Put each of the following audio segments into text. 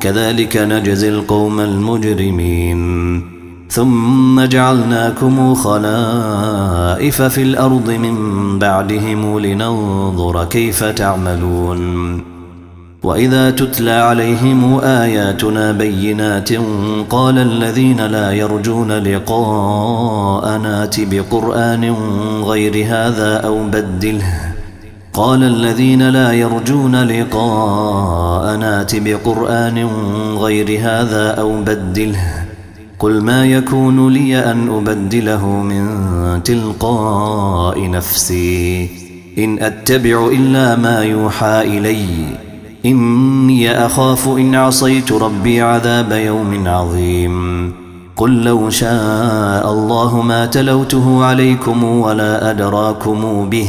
كذلك نجزي القوم المجرمين. ثم جعلناكم خلائف في الأرض من بعدهم لننظر كيف تعملون. وإذا تتلى عليهم آياتنا بينات قال الذين لا يرجون لقاء نات بقرآن غير هذا أو بدله. قال الذين لا يرجون لقاء نات بقرآن غير هذا أو بدله. قل ما يكون لي أن أبدله من تلقاء نفسي. إن أتبع إلا ما يوحى إليّ. إني أخاف إن عصيت ربي عذاب يوم عظيم. قل لو شاء الله ما تلوته عليكم ولا أدراكم به.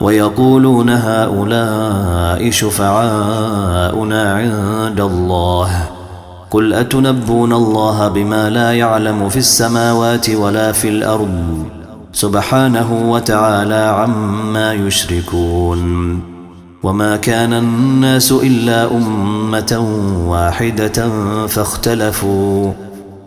ويقولون هؤلاء شفعاؤنا عند الله. قل أتنبون الله بما لا يعلم في السماوات ولا في الأرض؟ سبحانه وتعالى عما يشركون. وما كان الناس إلا أمة واحدة فاختلفوا.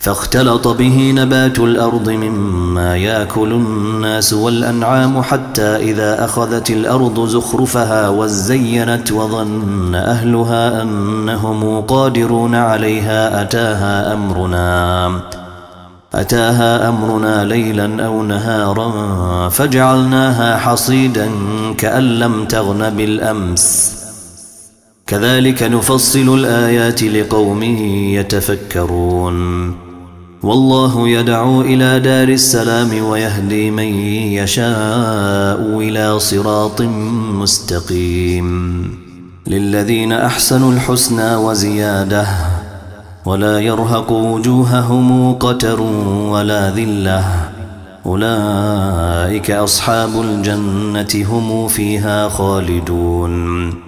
فاختلط به نبات الأرض مما يأكل الناس والأنعام حتى إذا أخذت الأرض زخرفها وزينت وظن أهلها أنهم قادرون عليها أتاها أمرنا. أتاها أمرنا ليلا أو نهارا فجعلناها حصيدا كأن لم تغن بالأمس. كذلك نفصل الآيات لقوم يتفكرون. والله يدعو إلى دار السلام ويهدي من يشاء إلى صراط مستقيم. للذين أحسنوا الحسنى وزيادة ولا يرهق وجوههم قتر ولا ذلة. أولئك أصحاب الجنة هم فيها خالدون.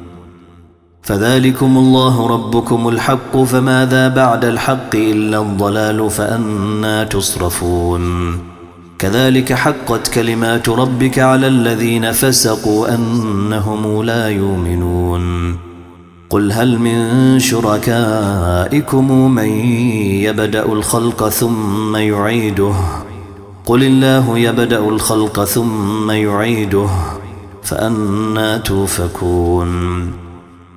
فذلكم الله ربكم الحق فماذا بعد الحق إلا الضلال فأنا تصرفون. كذلك حقت كلمات ربك على الذين فسقوا أنهم لا يؤمنون. قل هل من شركائكم من يبدأ الخلق ثم يعيده؟ قل الله يبدأ الخلق ثم يعيده فأنا توفكون.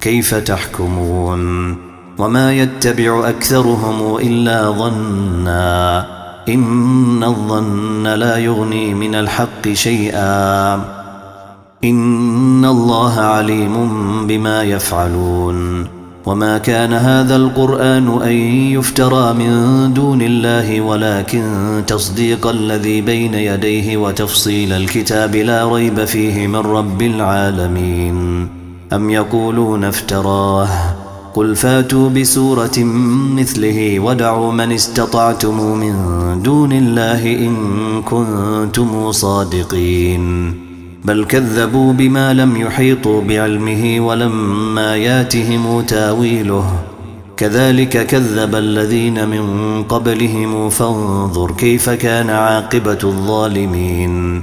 كيف تحكمون؟ وما يتبع أكثرهم إلا ظنّا. إن الظن لا يغني من الحق شيئا. إن الله عليم بما يفعلون. وما كان هذا القرآن أن يفترى من دون الله ولكن تصديق الذي بين يديه وتفصيل الكتاب لا ريب فيه من رب العالمين. أم يقولون افتراه؟ قل فاتوا بسورة مثله ودعوا من استطعتم من دون الله إن كنتم صادقين. بل كذبوا بما لم يحيطوا بعلمه ولما ياتهم تاويله. كذلك كذب الذين من قبلهم فانظر كيف كان عاقبة الظالمين.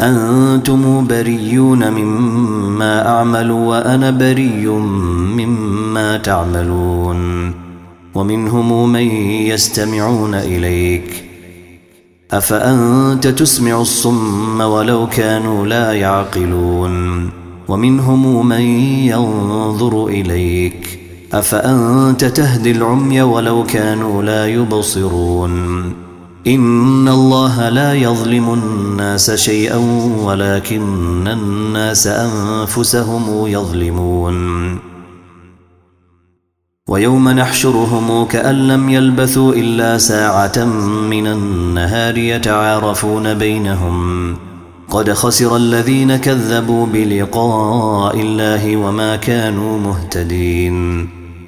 أنتم بريون مما أعمل وأنا بريء مما تعملون ومنهم من يستمعون إليك أفأنت تسمع الصم ولو كانوا لا يعقلون ومنهم من ينظر إليك أفأنت تهدي العمي ولو كانوا لا يبصرون إن الله لا يظلم الناس شيئا ولكن الناس أنفسهم يظلمون. ويوم نحشرهم كأن لم يلبثوا إلا ساعة من النهار يتعارفون بينهم. قد خسر الذين كذبوا بلقاء الله وما كانوا مهتدين.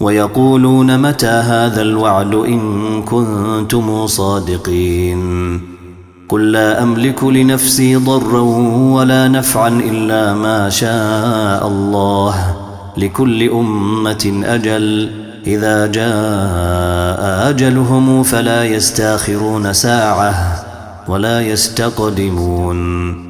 ويقولون متى هذا الوعد إن كنتم صادقين؟ قل لا أملك لنفسي ضرا ولا نفعا إلا ما شاء الله لكل أمة أجل. إذا جاء أجلهم فلا يستأخرون ساعة ولا يستقدمون.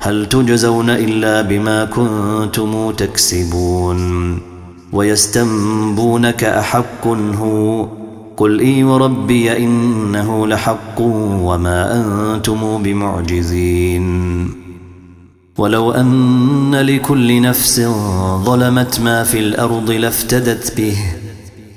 هل تجزون إلا بما كنتم تكسبون ويستنبونك أحق هو قل إي وربي إنه لحق وما أنتم بمعجزين ولو أن لكل نفس ظلمت ما في الأرض لافتدت به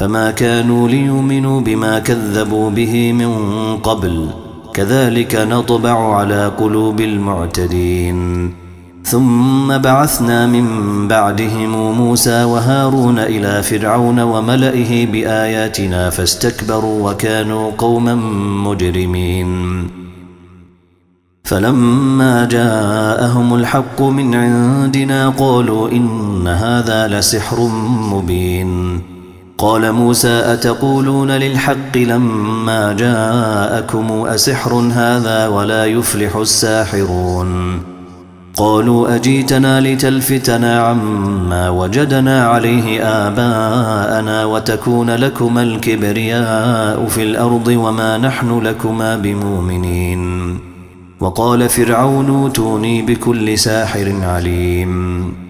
فما كانوا ليؤمنوا بما كذبوا به من قبل. كذلك نطبع على قلوب المعتدين. ثم بعثنا من بعدهم موسى وهارون إلى فرعون وملئه بآياتنا فاستكبروا وكانوا قوما مجرمين. فلما جاءهم الحق من عندنا قالوا إن هذا لسحر مبين. قال موسى أتقولون للحق لما جاءكم أسحر هذا ولا يفلح الساحرون؟ قالوا أجيتنا لتلفتنا عما وجدنا عليه آباءنا وتكون لكما الكبرياء في الأرض وما نحن لكما بمؤمنين. وقال فرعون أوتوني بكل ساحر عليم.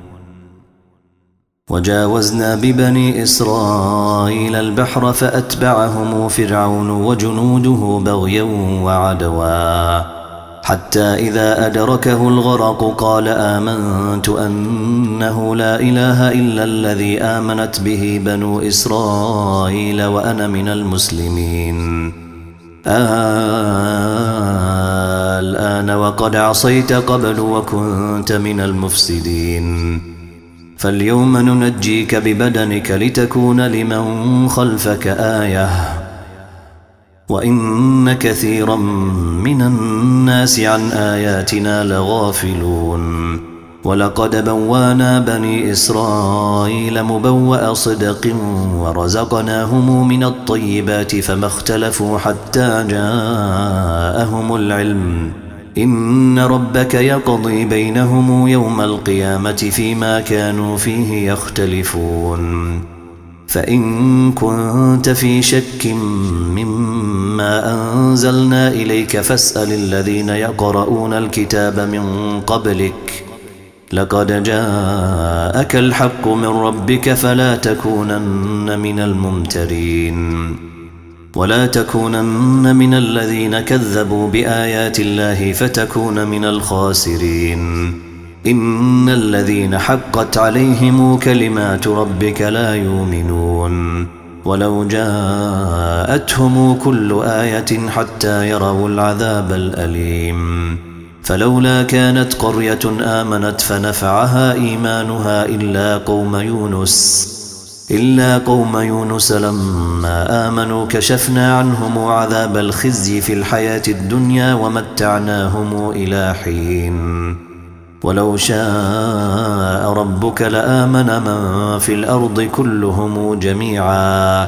وجاوزنا ببني إسرائيل البحر فأتبعهم فرعون وجنوده بغيا وعدوا. حتى إذا أدركه الغرق قال آمنت أنه لا إله إلا الذي آمنت به بنو إسرائيل وأنا من المسلمين. آه الآن وقد عصيت قبل وكنت من المفسدين. فاليوم ننجيك ببدنك لتكون لمن خلفك آية. وإن كثيرا من الناس عن آياتنا لغافلون. ولقد بوانا بني إسرائيل مبوأ صدق ورزقناهم من الطيبات فما اختلفوا حتى جاءهم العلم. إن ربك يقضي بينهم يوم القيامة فيما كانوا فيه يختلفون. فإن كنت في شك مما أنزلنا إليك فاسأل الذين يقرؤون الكتاب من قبلك. لقد جاءك الحق من ربك فلا تكونن من الممترين. ولا تكونن من الذين كذبوا بآيات الله فتكون من الخاسرين. إن الذين حقت عليهم كلمات ربك لا يؤمنون. ولو جاءتهم كل آية حتى يروا العذاب الأليم. فلولا كانت قرية آمنت فنفعها إيمانها إلا قوم يونس. إلا قوم يونس لما آمنوا كشفنا عنهم عذاب الخزي في الحياة الدنيا ومتعناهم إلى حين. ولو شاء ربك لآمن من في الأرض كلهم جميعا.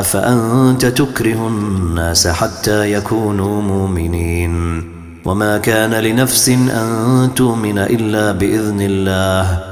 أفأنت تكره الناس حتى يكونوا مؤمنين؟ وما كان لنفس أن تؤمن إلا بإذن الله.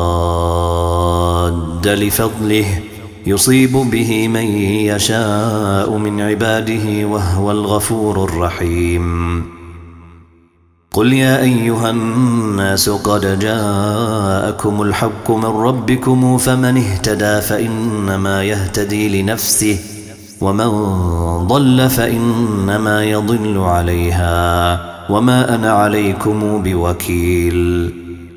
لفضله يصيب به من يشاء من عباده وهو الغفور الرحيم. قل يا أيها الناس قد جاءكم الحق من ربكم فمن اهتدى فإنما يهتدي لنفسه ومن ضل فإنما يضل عليها وما أنا عليكم بوكيل.